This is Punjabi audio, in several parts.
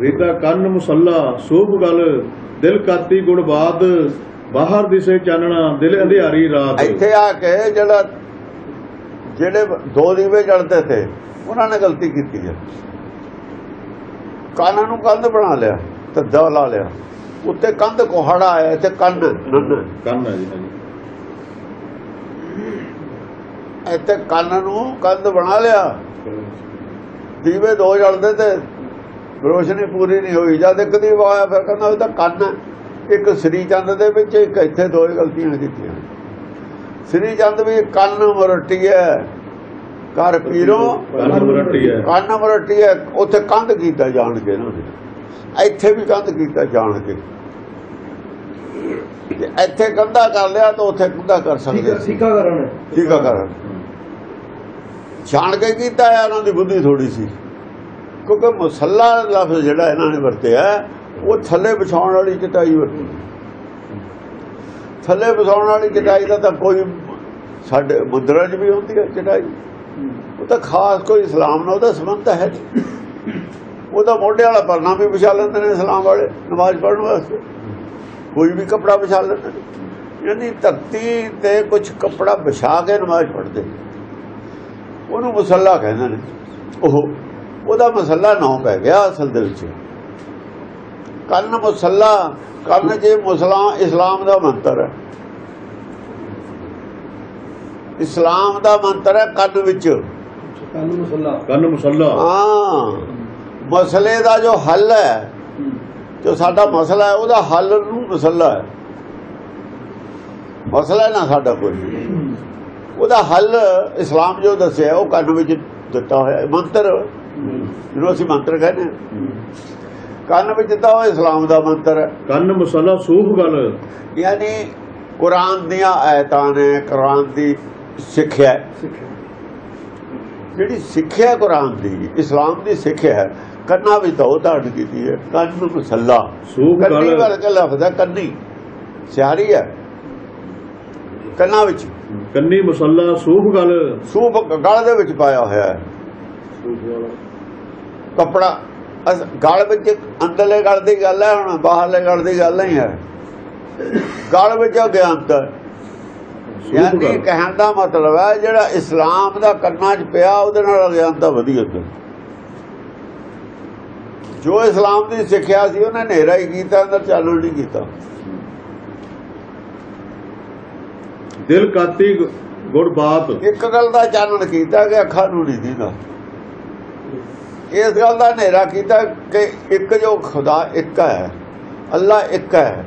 ਰੀਤਾ ਕੰਨ ਮੁਸੱਲਾ ਸੋਭ ਗਲ ਦਿਲ ਕਾਤੀ ਗੁੜ ਬਾਤ ਬਾਹਰ ਦਿਸੇ ਚਾਨਣਾ ਦਿਲ ਅੰਧਿਆਰੀ ਰਾਤ। ਇੱਥੇ ਆ ਕੇ ਜਿਹੜਾ ਜਿਹੜੇ ਦੋ ਦੀਵੇ ਜਲਦੇ ਤੇ ਉਹਨਾਂ ਨੇ ਗਲਤੀ ਕੀਤੀ ਹੈ। ਕਾਨਾਂ ਨੂੰ ਕੰਧ ਬਣਾ ਲਿਆ ਤੇ ਦਾ ਲਾ ਲਿਆ। ਉੱਤੇ ਕੰਧ ਕੋਹੜਾ ਆਇਆ ਤੇ ਕੰਨ ਨੰਨ ਕੰਨ ਹੈ ਜੀ ਇੱਥੇ ਕੰਨ ਨੂੰ ਕੰਧ ਬਣਾ ਲਿਆ। ਦੀਵੇ ਦੋ ਜਲਦੇ ਤੇ ਰੋਸ਼ਨੀ ਪੂਰੀ ਨਹੀਂ ਹੋਈ। ਜਦ ਇੱਕ ਦੀਵਾ ਆਇਆ ਫਿਰ ਕਹਿੰਦਾ ਉਹ ਤਾਂ ਕੰਨ। ਇੱਕ ਸ੍ਰੀ ਚੰਦ ਦੇ ਵਿੱਚ ਇੱਕ ਇੱਥੇ ਦੋ ਗਲਤੀਆਂ ਕੀਤੀਆਂ। ਸ੍ਰੀ ਚੰਦ ਵੀ ਕੰਨ ਮਰਟੀ ਹੈ। ਕਰ ਪੀਰੋ ਕੰਨ ਮੁਰੱਟੀ ਹੈ। ਕੰਨ ਮਰਟੀ ਹੈ। ਉੱਥੇ ਕੰਧ ਕੀਤਾ ਜਾਣ ਕੇ ਇਹਨਾਂ ਨੇ ਇੱਥੇ ਵੀ ਕੰਧ ਕੀਤਾ ਜਾਣ ਕੇ ਜੇ ਇੱਥੇ ਕੰਧਾ ਕਰ ਲਿਆ ਤਾਂ ਉੱਥੇ ਕੰਧਾ ਕਰ ਸਕਦੇ ਸਿੱਕਾ ਕਰਨ ਠੀਕ ਕਰਨ ਜਾਣ ਕੇ ਕੀਤਾ ਹੈ ਉਹਨਾਂ ਦੀ ਬੁੱਧੀ ਥੋੜੀ ਸੀ। ਕਿਉਂਕਿ ਮੁਸੱਲਾ ਲਫ਼ਜ਼ ਜਿਹੜਾ ਇਹਨਾਂ ਨੇ ਵਰਤਿਆ, ਉਹ ਥੱਲੇ ਵਿਛਾਉਣ ਵਾਲੀ ਚਟਾਈ ਵਰਤੀ। ਥੱਲੇ ਵਿਛਾਉਣ ਵਾਲੀ ਚਟਾਈ ਦਾ ਤਾਂ ਕੋਈ ਸਾਡੇ ਮੰਦਰਾਂ 'ਚ ਵੀ ਹੁੰਦੀ ਹੈ ਚਟਾਈ। ਉਹ ਤਾਂ ਖਾਸ ਕੋਈ ਇਸਲਾਮ ਨਾਲ ਉਹਦਾ ਸੰਬੰਧ ਹੈ ਨਹੀਂ ਉਹਦਾ ਮੋਢੇ ਵਾਲਾ ਪਰਨਾ ਵੀ ਵਿਛਾ ਲੈਂਦੇ ਨੇ ਇਸਲਾਮ ਵਾਲੇ ਨਮਾਜ਼ ਪੜ੍ਹਨ ਵਾਸਤੇ। ਕੋਈ ਵੀ ਕਪੜਾ ਵਿਛਾ ਲੈਂਦੇ ਨੇ। ਯਾਨੀ ਧਰਤੀ ਤੇ ਕੁਝ ਕਪੜਾ ਵਿਛਾ ਕੇ ਨਮਾਜ਼ ਪੜ੍ਹਦੇ ਉਹਨੂੰ ਮੁਸੱਲਾ ਕਹਿੰਦੇ ਨੇ। ਉਹ ਉਹਦਾ ਮਸੱਲਾ ਨਾ ਪੈ ਗਿਆ ਅਸਲ ਦੇ ਵਿੱਚ। ਕੰਨ ਮੁਸੱਲਾ ਕੰਨ ਜੇ ਮੁਸਲਾ ਇਸਲਾਮ ਦਾ ਮੰਤਰ ਹੈ। ਇਸਲਾਮ ਦਾ ਮੰਤਰ ਹੈ ਕੰਨ ਵਿੱਚ। ਕੰਨ ਮਸੱਲਾ। ਕੰਨ ਮੁਸੱਲਾ। ਹਾਂ। ਮਸਲੇ ਦਾ ਜੋ ਹੱਲ ਹੈ ਜੋ ਸਾਡਾ ਮਸਲਾ ਹੈ ਉਹਦਾ ਹੱਲ ਨੂੰ ਮਸਲਾ ਹੈ। ਮਸਲਾ ਨਾ ਸਾਡਾ ਕੋਈ। ਉਹਦਾ ਹੱਲ ਇਸਲਾਮ ਜੋ ਦੱਸਿਆ ਉਹ ਕੰਨ ਵਿੱਚ ਦਿੱਤਾ ਹੋਇਆ ਹੈ। ਮੰਤਰ ਜਿਹਨੂੰ ਅਸੀਂ ਮੰਤਰ ਕਹਿੰਦੇ। ਕੰਨ ਵਿੱਚ ਦਿੱਤਾ ਹੋਇਆ ਇਸਲਾਮ ਦਾ ਮੰਤਰ ਹੈ। ਕੰਨ ਮੁਸੱਲਾ ਸੋਭ ਗਲ। ਯਾਨੀ ਕੁਰਾਨ ਦੀਆਂ ਆਇਤਾਂ ਨੇ ਕੁਰਾਨ ਦੀ ਸਿੱਖਿਆ। ਜਿਹੜੀ ਸਿੱਖਿਆ ਕੁਰਾਨ ਦੀ ਇਸਲਾਮ ਦੀ ਸਿੱਖਿਆ ਹੈ ਕੰਨਾਂ ਵਿੱਚ ਤਾਂ ਉਹ ਧਾਰਨ ਕੀਤੀ ਹੈ। ਕੰਨ ਨੂੰ ਮਸੱਲਾ। ਕੰਨੀ ਵਰਗਾ ਲਫ਼ਜ਼ ਹੈ ਕੰਨੀ। ਸਿਆਰੀ ਹੈ। ਕੰਨਾਂ ਵਿੱਚ। ਕੰਨੀ ਮੁਸੱਲਾ ਸੋਭ ਗਲ। ਸੂਫ ਗਲ ਦੇ ਵਿੱਚ ਪਾਇਆ ਹੋਇਆ ਹੈ। ਕੱਪੜਾ। ਗਲ ਵਿੱਚ ਅੰਦਰਲੇ ਗਲ ਦੀ ਗੱਲ ਹੈ ਹੁਣ ਬਾਹਰਲੇ ਗਲ ਦੀ ਗੱਲ ਨਹੀਂ ਹੈ। ਗਲ ਵਿੱਚ। ਸੋਭ ਯਾਨੀ ਕਹਿਣ ਦਾ ਮਤਲਬ ਹੈ ਜਿਹੜਾ ਇਸਲਾਮ ਦਾ ਕੰਨਾਂ 'ਚ ਪਿਆ ਉਹਦੇ ਨਾਲ ਅਗਿਆਨਤਾ ਵਧੀ ਉੱਤੇ ਜੋ ਇਸਲਾਮ ਦੀ ਸਿੱਖਿਆ ਸੀ ਉਹਨੇ ਹਨੇਰਾ ਹੀ ਕੀਤਾ ਅੰਦਰ ਚਾਨਣ ਨਹੀਂ ਕੀਤਾ। ਦਿਲ ਕਾਤੀ ਗੁੜ ਬਾਤ। ਇੱਕ ਗੱਲ ਦਾ ਚਾਨਣ ਕੀਤਾ ਕਿ ਅੱਖਾਂ ਨੂੰ ਨਹੀਂ ਦੀਦਾ। ਇਸ ਗੱਲ ਦਾ ਹਨੇਰਾ ਕੀਤਾ ਕਿ ਇੱਕ ਜੋ ਖੁਦਾ ਇੱਕ ਹੈ ਅੱਲਾ ਇੱਕ ਹੈ।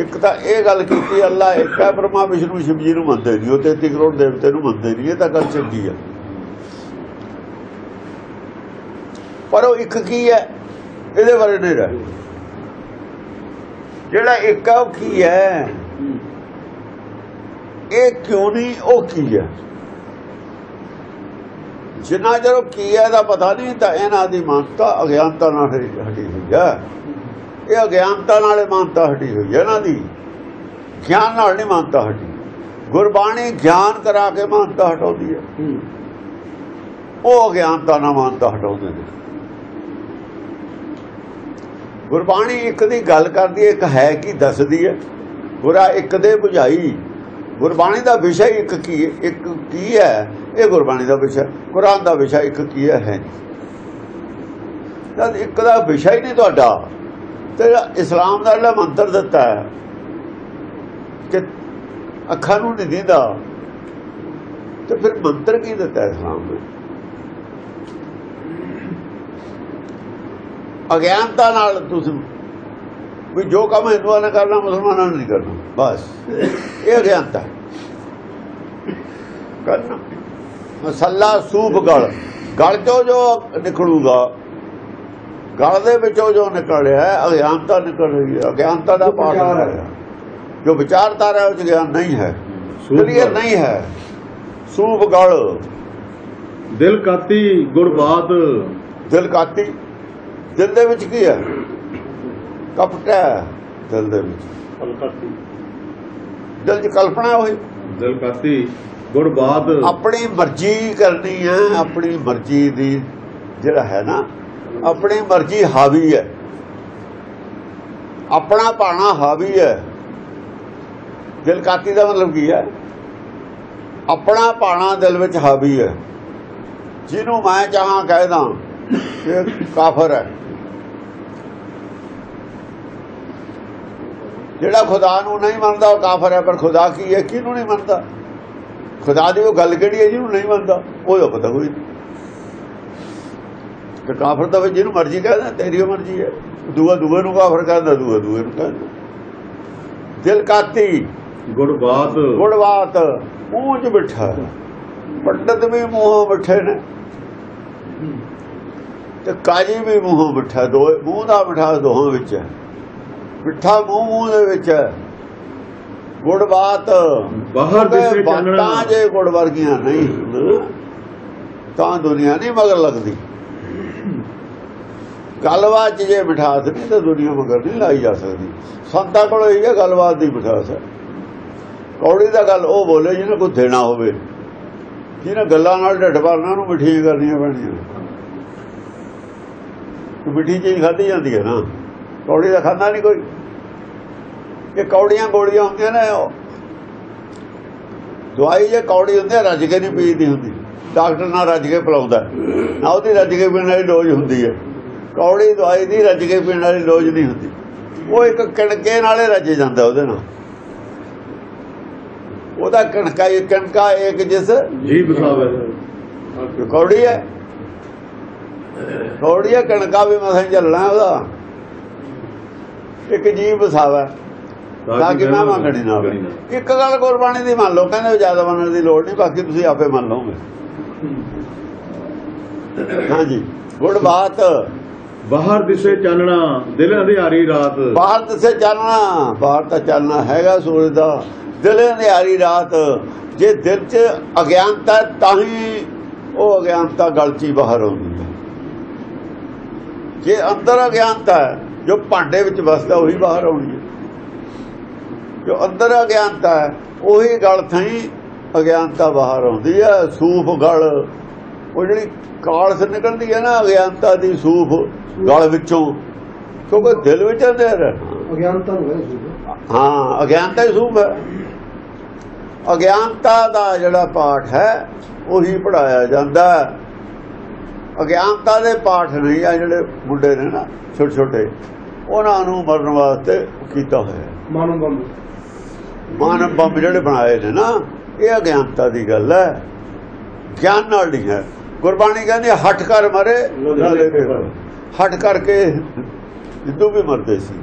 ਇੱਕ ਤਾਂ ਇਹ ਗੱਲ ਕੀਤੀ ਅੱਲਾ ਇੱਕ ਹੈ ਬ੍ਰਹਮਾ ਵਿਸ਼ਨੂੰ ਸ਼ਿਵ ਜੀ ਨੂੰ ਮੰਨਦੇ ਨਹੀਂ। ਉਹ 33 ਕਰੋੜ ਦੇਵਤੇ ਨੂੰ ਮੰਨਦੇ ਨਹੀਂ। ਇਹ ਤਾਂ ਗੱਲ ਚੰਗੀ ਹੈ। ਪਰ ਉਹ ਇੱਕ ਕੀ ਹੈ? ਇਹਦੇ ਬਾਰੇ ਨਹੀਂ ਰਹਿ। ਜਿਹੜਾ ਇੱਕ ਹੈ ਉਹ ਕੀ ਹੈ। ਇਹ ਕਿਉਂ ਨਹੀਂ? ਉਹ ਕੀ ਹੈ? ਜਿੰਨਾ ਚਿਰ ਕੀ ਹੈ ਦਾ ਪਤਾ ਨਹੀਂ, ਤਾਂ ਇਹਨਾਂ ਦੀ ਮਾਨਤਾ ਅਗਿਆਨਤਾ ਨਾਲ ਹਟੀ ਹੋਈ ਹੈ। ਇਹ ਅਗਿਆਨਤਾ ਨਾਲੇ ਮਾਨਤਾ ਹਟੀ ਹੋਈ ਹੈ ਇਹਨਾਂ ਦੀ। ਗਿਆਨ ਨਾਲ ਨਹੀਂ ਮਾਨਤਾ ਹਟੀ। ਗੁਰਬਾਣੀ ਗਿਆਨ ਕਰਾ ਕੇ ਮਾਨਤਾ ਹਟਾਉਂਦੀ ਹੈ। ਉਹ ਅਗਿਆਨਤਾ ਨਾਲ ਮਾਨਤਾ ਹਟਾਉਂਦੇ ਨੇ। ਗੁਰਬਾਣੀ ਇੱਕ ਦੀ ਗੱਲ ਕਰਦੀ ਹੈ, ਇੱਕ ਹੈ ਕੀ ਦੱਸਦੀ ਹੈ। ਗੁਰਾ ਇੱਕ ਦੇ ਬੁਝਾਈ। ਗੁਰਬਾਣੀ ਦਾ ਵਿਸ਼ਾ ਇੱਕ ਕੀ ਹੈ? ਇੱਕ ਕੀ ਹੈ? ਇਹ ਗੁਰਬਾਣੀ ਦਾ ਵਿਸ਼ਾ, ਕੁਰਾਨ ਦਾ ਵਿਸ਼ਾ ਇੱਕ ਕੀ ਹੈ? ਜਦ ਇੱਕ ਦਾ ਵਿਸ਼ਾ ਹੀ ਨਹੀਂ ਤੁਹਾਡਾ, ਤੇ ਇਸਲਾਮ ਦਾ ਜਿਹੜਾ ਮੰਤਰ ਦਿੱਤਾ ਹੈ, ਕਿ ਅੱਖਾਂ ਨੂੰ ਨਹੀਂ ਦਿੰਦਾ, ਤੇ ਫਿਰ ਮੰਤਰ ਕੀ ਦਿੱਤਾ ਇਸਲਾਮ ਨੇ? ਅਗਿਆਨਤਾ ਨਾਲ ਤੁਸੀਂ ਵੀ ਜੋ ਕੰਮ ਹਿੰਦੂਆਂ ਨੇ ਕਰਨਾ, ਮੁਸਲਮਾਨਾਂ ਨੇ ਨਹੀਂ ਕਰਨਾ। ਬਸ, ਇਹ ਅਗਿਆਨਤਾ। ਕਰਨਾ। ਮਸੱਲਾ ਸੂਫ ਗਲ ਗਲ ਚੋਂ ਜੋ ਨਿਕਲੂਗਾ ਗਲ ਦੇ ਵਿੱਚੋਂ ਜੋ ਨਿਕਲਿਆ ਹੈ ਅਗਿਆਨਤਾ ਨਿਕਲ ਰਹੀ ਹੈ। ਅਗਿਆਨਤਾ ਦਾ ਪਾਠ ਹੈ। ਜੋ ਵਿਚਾਰਧਾਰਾ ਉਹ 'ਚ ਗਿਆਨ ਨਹੀਂ ਹੈ ਕਲੀਅਰ। ਨਹੀਂ ਹੈ। ਸੂਫ ਗਲ ਦਿਲ ਕਾਤੀ ਗੁੜ ਬਾਤ। ਦਿਲ ਕਾਤੀ? ਦਿਲ ਦੇ ਵਿੱਚ ਕੀ ਹੈ? ਕਪਟ ਹੈ ਦਿਲ ਦੇ ਵਿੱਚ। ਦਿਲ ਕਲਪਨਾ ਹੋਈ ਦਿਲ ਕਾਤੀ। ਗੁੜ ਬਾਤ। ਆਪਣੀ ਮਰਜ਼ੀ ਕਰਨੀ ਹੈ, ਆਪਣੀ ਮਰਜ਼ੀ ਦੀ ਜਿਹੜਾ ਹੈ ਨਾ, ਆਪਣੀ ਮਰਜ਼ੀ ਹਾਵੀ ਹੈ। ਆਪਣਾ ਭਾਣਾ ਹਾਵੀ ਹੈ। ਦਿਲਕਾਤੀ ਦਾ ਮਤਲਬ ਕੀ ਹੈ? ਆਪਣਾ ਭਾਣਾ ਦਿਲ ਵਿੱਚ ਹਾਵੀ ਹੈ। ਜਿਹਨੂੰ ਮੈਂ ਚਾਹਾਂ ਕਹਿਦਾ ਇਹ ਕਾਫਰ ਹੈ। ਜਿਹੜਾ ਖੁਦਾ ਨੂੰ ਨਹੀਂ ਮੰਨਦਾ, ਉਹ ਕਾਫਰ ਹੈ, ਪਰ ਖੁਦਾ ਕੀ ਹੈ? ਕਿਹਨੂੰ ਨਹੀਂ ਮੰਨਦਾ? ਖੁਦਾ ਦੀ ਉਹ ਗੱਲ ਕਿਹੜੀ ਹੈ ਜਿਹਨੂੰ ਨਹੀਂ ਮੰਨਦਾ? ਉਹਦਾ ਪਤਾ ਕੋਈ ਤੇ ਕਾਫਰ ਤਾਂ ਵੀ ਜਿਹਨੂੰ ਮਰਜ਼ੀ ਕਹਿੰਦਾ ਤੇਰੀ ਮਰਜ਼ੀ ਹੈ। ਦੂਆ ਦੂਏ ਨੂੰ ਕਾਫਰ ਕਹਿੰਦਾ ਦੂਆ ਦੂਏ ਨੂੰ ਕਹਿੰਦਾ। ਦਿਲ ਕਾਤੀ। ਗੁਰਬਾਤ ਗੁੜਵਾਤ ਮੂੰਹ 'ਚ ਬਿਠਾ ਪੰਡਤ ਵੀ ਮੂੰਹੋਂ ਬਿਠੇ ਨੇ। ਤੇ ਕਾਜੀ ਵੀ ਮੂੰਹੋਂ ਬਿਠਾ ਦੋ ਮੂੰਹ ਦਾ ਬਿਠਾ ਦੋਹਾਂ ਵਿੱਚ ਹੈ। ਮਿੱਠਾ ਮੂੰਹ ਮੂੰਹ ਦੇ ਵਿੱਚ ਹੈ। ਗੁੜਵਾਤ ਬਾਹਰ ਦਿਸੇ ਬਾਤਾਂ ਚਾਨਣਾ ਜੇ ਗੁੜ ਵਰਗੀਆਂ ਨਹੀਂ ਤਾਂ ਦੁਨੀਆ ਨਹੀਂ ਮਗਰ ਲੱਗਦੀ। ਗੱਲਬਾਤ ਜੇ ਮਿਠਾਸ ਨਹੀਂ ਤਾਂ ਦੁਨੀਆ ਮਗਰ ਨਹੀਂ ਲਾਈ ਜਾ ਸਕਦੀ। ਸੰਤਾਂ ਕੋਲ ਇਹ ਹੈ ਗੱਲਬਾਤ ਦੀ ਮਿਠਾਸ ਹੈ ਕੌੜੀ ਦਾ ਗੱਲ ਉਹ ਬੋਲੇ ਜਿਹਨੇ ਕੋਈ ਦੇਣਾ ਹੋਵੇ। ਜਿਹਨੇ ਗੱਲਾਂ ਨਾਲ ਢਿੱਡ ਭਰਨਾ ਨੂੰ ਮਿੱਠੀਆਂ ਕਰਨੀਆਂ ਪੈਣੀਆਂ। ਤੇ ਮਿੱਠੀ ਚੀਜ਼ ਖਾਧੀ ਜਾਂਦੀ ਹੈ ਨਾ। ਕੌੜੀ ਦਾ ਖਾਂਦਾ ਨਹੀਂ ਕੋਈ। ਇਹ ਕੌੜੀਆਂ ਗੋਲੀਆਂ ਹੁੰਦੀਆਂ ਨੇ ਉਹ ਦਵਾਈ ਜੇ ਕੌੜੀ ਹੁੰਦੀ ਹੈ ਰੱਜ ਕੇ ਨਹੀਂ ਪੀਦੀ ਹੁੰਦੀ। ਡਾਕਟਰ ਨਾਲ ਰੱਜ ਕੇ ਪਿਲਾਉਂਦਾ। ਨਾ ਉਹਦੀ ਰੱਜ ਕੇ ਪੀਣ ਵਾਲੀ ਡੋਜ਼ ਹੁੰਦੀ ਹੈ ਕੌੜੀ ਦਵਾਈ ਦੀ ਰੱਜ ਕੇ ਪੀਣ ਵਾਲੀ ਡੋਜ਼ ਨਹੀਂ ਹੁੰਦੀ। ਉਹ ਇੱਕ ਕਣਕੇ ਨਾਲੇ ਰੱਜ ਜਾਂਦਾ ਉਹਦੇ ਨਾਲ। ਉਹਦਾ ਕਣਕਾ ਇਹ ਕਣਕਾ ਇੱਕ ਜਿਸ ਜੀ ਬਸਾਵੇ ਕੌੜੀ ਹੈ। ਕੌੜੀ ਹੈ ਕਣਕਾ ਵੀ ਮਸਾਂ ਚੱਲਣਾ ਉਹਦਾ। ਇੱਕ ਜੀਵ ਵਸਾਵਾ। ਤਾਂ ਕਿ ਮੈਂ ਮੰਗਣੀ ਨਾ ਇੱਕ ਗੱਲ ਗੁਰਬਾਣੀ ਦੀ ਮੰਨ ਲਓ ਕਹਿੰਦੇ ਜ਼ਿਆਦਾ ਮੰਨਣ ਦੀ ਲੋੜ ਨਹੀਂ ਬਾਕੀ ਤੁਸੀਂ ਆਪੇ ਮੰਨ ਲਓਗੇ। ਹਾਂਜੀ। ਗੁੜ ਬਾਤ। ਬਾਹਰ ਦਿਸੇ ਚਾਨਣਾ ਦਿਲ ਅੰਧਿਆਰੀ ਰਾਤ। ਬਾਹਰ ਦੱਸੇ ਚੱਲਣਾ ਬਾਹਰ ਤਾਂ ਚੱਲਣਾ ਹੈਗਾ ਸੂਰਜ ਦਾ। ਦਿਲ ਹਨਿਆਰੀ ਰਾਤ ਜੇ ਦਿਲ 'ਚ ਅਗਿਆਨਤਾ ਤਾਂ ਹੀ ਉਹ ਅਗਿਆਨਤਾ ਗਲਤੀ ਬਾਹਰ ਆਉਂਦੀ ਹੈ। ਜੇ ਅੰਦਰ ਅਗਿਆਨਤਾ ਹੈ ਜੋ ਭਾਂਡੇ ਵਿੱਚ ਵਸਦਾ ਉਹੀ ਬਾਹਰ ਆਉਣੀ ਹੈ। ਜੋ ਅੰਦਰ ਅਗਿਆਨਤਾ ਹੈ ਉਹੀ ਗਲ ਥਈ ਅਗਿਆਨਤਾ ਬਾਹਰ ਆਉਂਦੀ ਹੈ ਸੂਫ ਗਲ। ਉਹ ਜਿਹੜੀ ਕਾਲਸ ਨਿਕਲਦੀ ਹੈ ਨਾ ਅਗਿਆਨਤਾ ਦੀ ਸੂਫ ਗਲ ਵਿੱਚੋਂ ਕਿਉਂਕਿ ਦਿਲ ਵਿੱਚ ਅੰਦਰ ਅਗਿਆਨਤਾ ਨੂੰ ਹਾਂ ਅਗਿਆਨਤਾ ਹੀ ਸੂਪ ਹੈ। ਅਗਿਆਨਤਾ ਦਾ ਜਿਹੜਾ ਪਾਠ ਹੈ ਉਹੀ ਪੜਾਇਆ ਜਾਂਦਾ ਹੈ। ਅਗਿਆਨਤਾ ਦੇ ਪਾਠ ਨਹੀਂ ਆ ਜਿਹੜੇ ਮੁੰਡੇ ਨੇ ਨਾ ਛੋਟੇ ਛੋਟੇ ਉਹਨਾਂ ਨੂੰ ਮਰਨ ਵਾਸਤੇ ਕੀਤਾ ਹੋਇਆ ਹੈ। ਮਾਨਵ ਬੰਦ। ਮਾਨਵ ਬੰਬ ਜਿਹੜੇ ਬਣਾਏ ਨੇ ਨਾ ਇਹ ਅਗਿਆਨਤਾ ਦੀ ਗੱਲ ਹੈ। ਗਿਆਨ ਨਾਲ ਨਹੀਂ ਹੈ। ਗੁਰਬਾਣੀ ਕਹਿੰਦੀ ਹਟ ਕਰ ਮਰੇ। ਹਟ ਕਰਕੇ ਜਿੱਦੋਂ ਵੀ ਮਰਦੇ ਸੀ।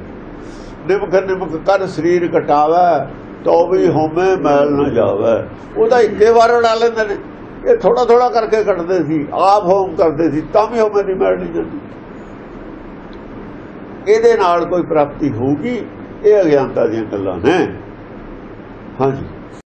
ਨਿਮਕ ਨਿਮਕ ਕਰ ਸਰੀਰ ਕਟਾਵੇ ਤੋ ਵੀ ਹੋਮੇ ਮੈਲ ਨਾ ਜਾਵੇ। ਉਹਦਾ ਇੱਕੇ ਵਾਰ ਉਡਾ ਲੈਂਦੇ ਨੇ। ਇਹ ਥੋੜਾ ਥੋੜਾ ਕਰਕੇ ਕੱਟਦੇ ਸੀ ਆਪ ਹੋਮ ਕਰਦੇ ਸੀ ਤਾਂ ਵੀ ਹੋਮੇ ਦੀ ਮੈਲ ਨਹੀਂ ਜਾਂਦੀ। ਇਹਦੇ ਨਾਲ ਕੋਈ ਪ੍ਰਾਪਤੀ ਹੋਊਗੀ ਇਹ ਅਗਿਆਨਤਾ ਦੀਆਂ ਗੱਲਾਂ ਨੇ। ਹਾਂਜੀ